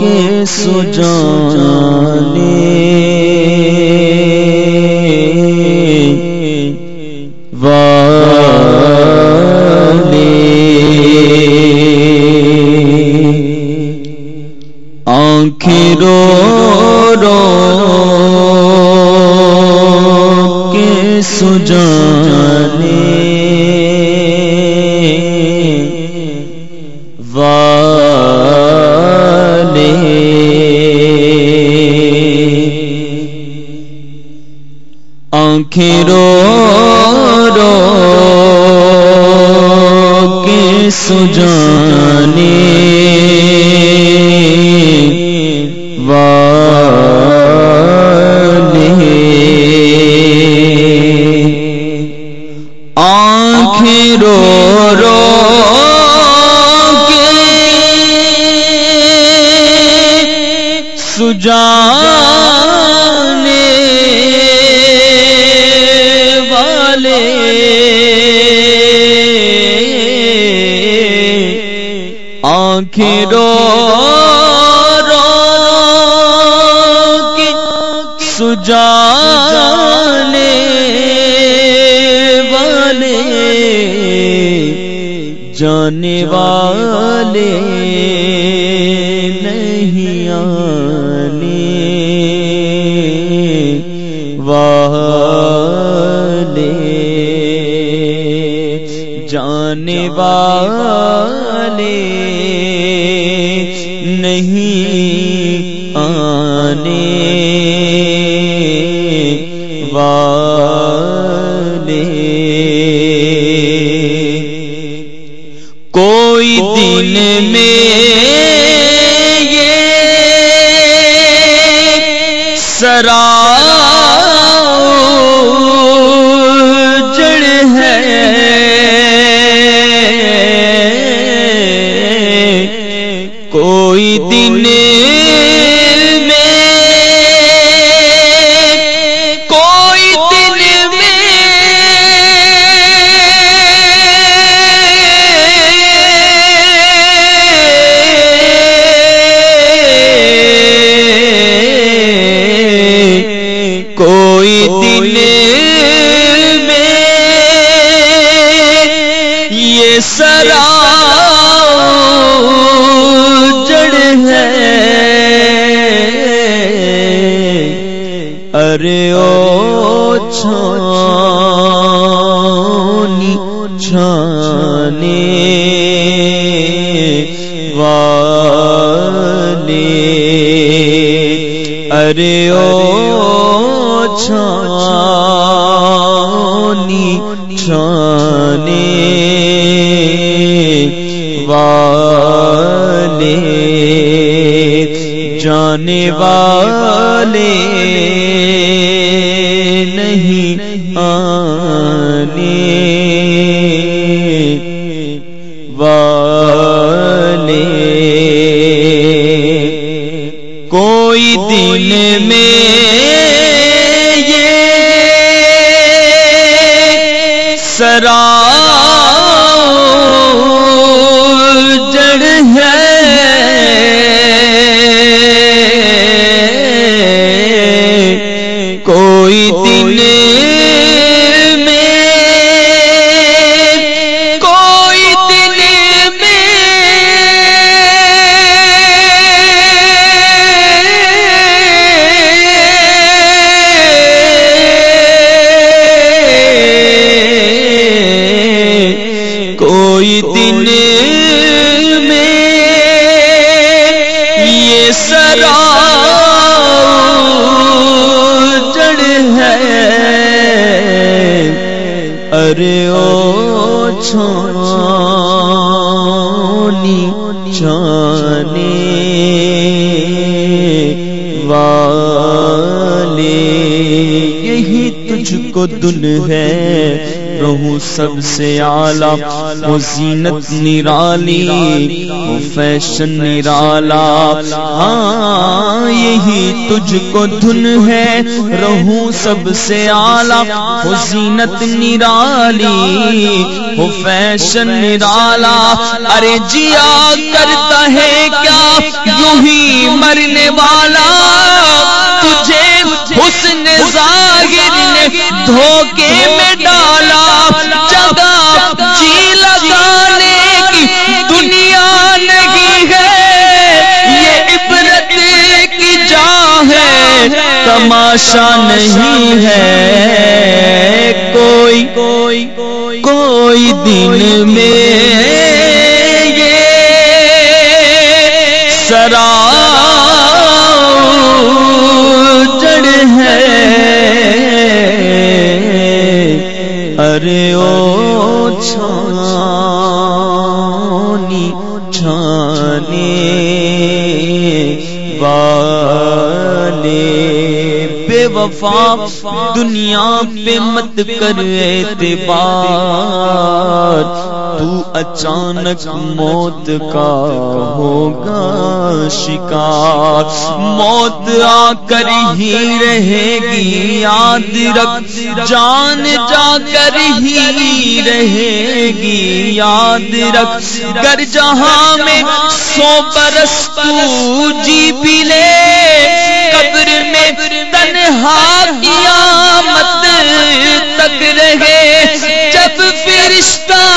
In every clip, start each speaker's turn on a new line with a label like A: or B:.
A: کے سجانے آنکھیں رو رو کے سجانے سجانے والے جانے والے نہیں آنے والے جانے والے ذرا سرا جڑ ہے۔ ارے او چھانی چھانے والے ارے او چھانی چھانے۔ والے جانے والے نہیں آنے والے۔ کوئی دن میں یہ سرا او چھانی چھانے والے یہی تجھ کو دن ہے رہو سب سے آلہ وہ زینت نرالی، وہ فیشن نرالا۔ ہاں یہی تجھ کو دھن ہے۔ رہو سب سے آلہ وہ زینت نرالی، وہ فیشن نرالا۔ ارے جیا کرتا ہے کیا؟ یوں ہی مرنے والا، تجھے حسن ظاہر نے دھوکے میں ڈالا، جگہ جی لگانے کی دنیا نہیں ہے۔ یہ عبرت کی جا ہے، تماشا نہیں ہے۔ کوئی کوئی کوئی دن میں او چھانی چھانے با وفا دنیا پہ مت کر اعتبار۔ تو اچانک موت کا ہوگا شکار۔ موت آ کر ہی رہے گی، یاد رکھ۔ جان جا کر ہی رہے گی، یاد رکھ۔ گر جہاں میں سو برس تو جی بھی لے۔ میں تنہا قیامت تک رہے جب فرشتہ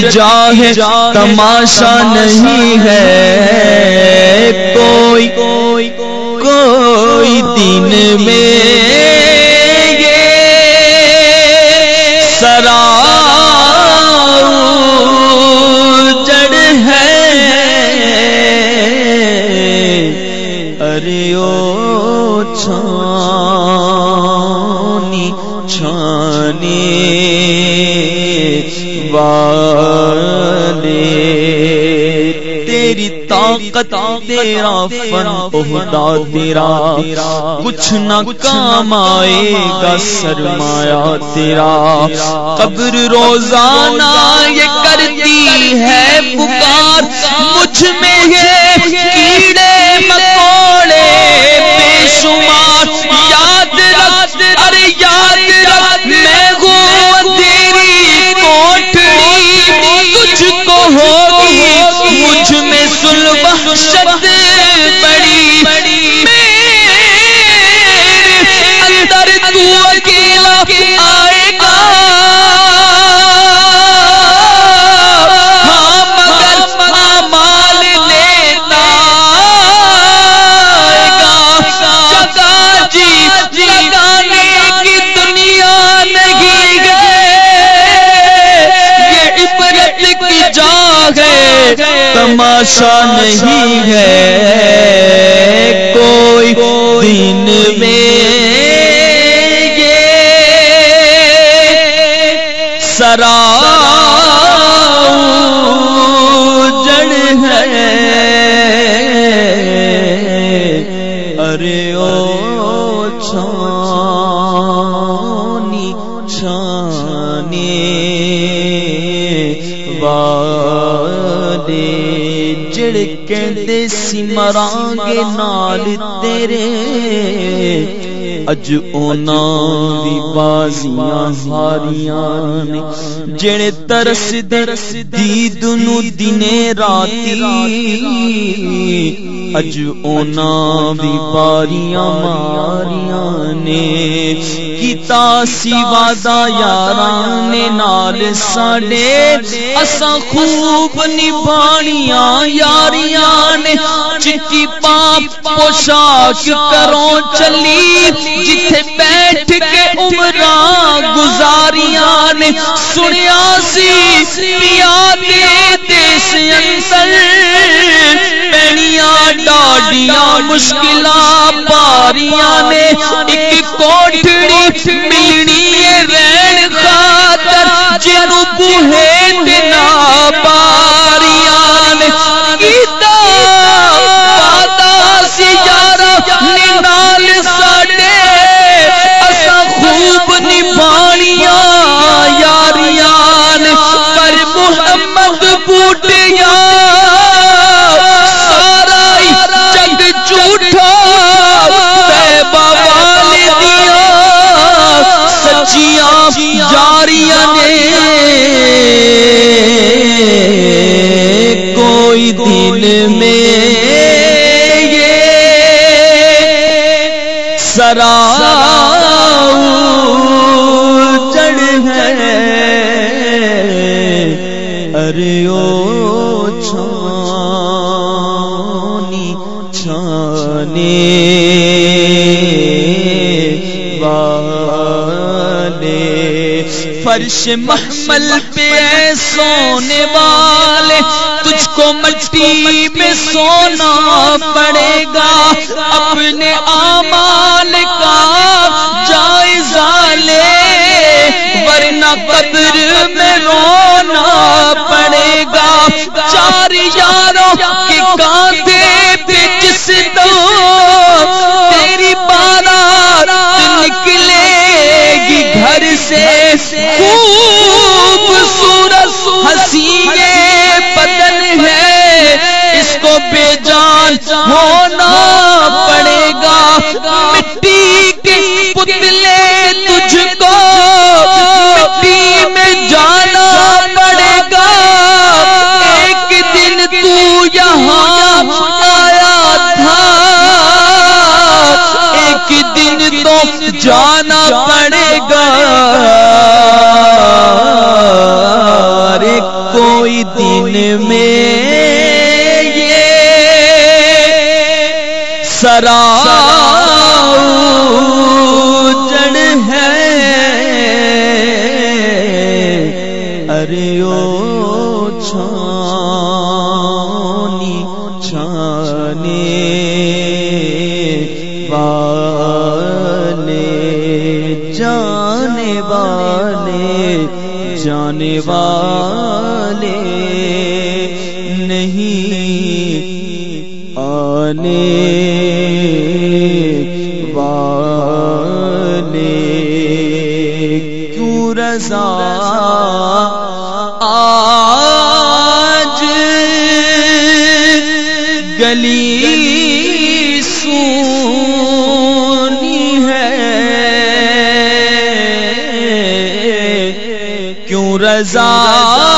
A: جاہ تماشا نہیں ہے۔ کوئی کوئی کوئی دن میں والے، تیری طاقت تیرا فن عہدہ تیرا، کچھ نہ کام آئے گا سرمایا تیرا۔ قبر روزانہ یہ کرتی ہے پکار، مجھ میں یہ تماشا نہیں ہے۔ جڑ کہندے مرانگے نال تیرے۔ اج اونا دی بازیاں ہاریاں نے جڑے ترس درس دید نو دنے راتی۔ اج اونا بھی باریاں ماریاں نے کیتا سی وعدہ یاران نال ساڈے۔ اساں خوب نبھانیاں یاریاں نے۔ چٹی پاپ پوشاک کروں چلی۔ جتھے بیٹھ کے عمران گزاریاں نے۔ سنیا سی، پیا دے دیس اندر۔ ڈاڈیاں مشکلاں باریاں نے ایک کوٹھڑی ملنی سرا چڑھ ہے۔ ارے او چھانی چھانے والے۔ فرش محمل پہ سونے والے۔ کو مٹی میں سونا پڑے گا۔ اپنے آمال کا جائزہ لے، ورنہ قدر میں رونا پڑے گا۔ ہونا پڑے گا۔ مٹی کے پتلے تجھ کو مٹی میں جانا پڑے گا۔ ایک دن تو یہاں آیا تھا۔ ایک دن تو جانا پڑے گا۔ ارے، کوئی دن میں سرا جڑ ہے۔ ارے او چھانی چھانے والے جانے والے جانے والے نہیں آنے رضا آج گلی سونی ہے۔ کیوں رضا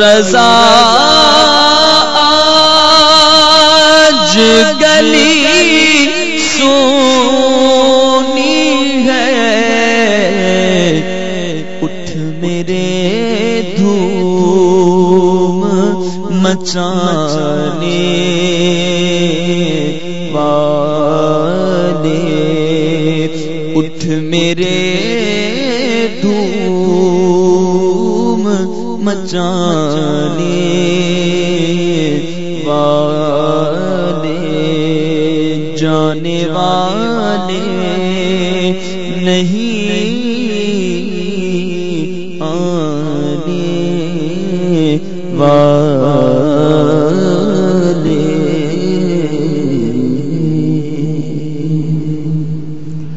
A: رضا آج گلی سونی ہے۔ اٹھ میرے دھوم مچان مچانے والے جانے والے